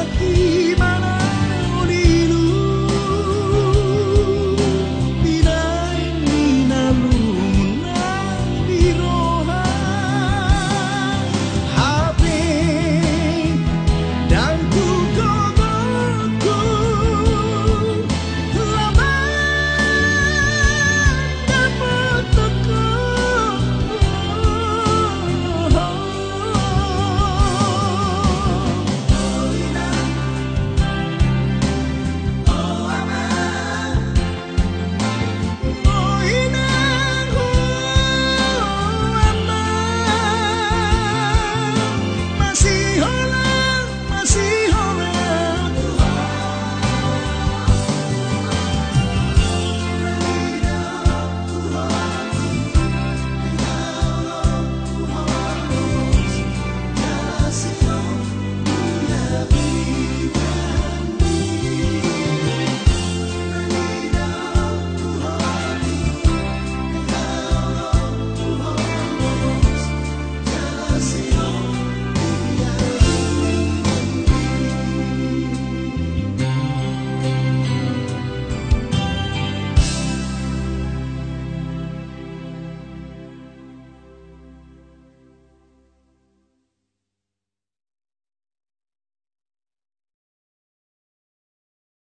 the people.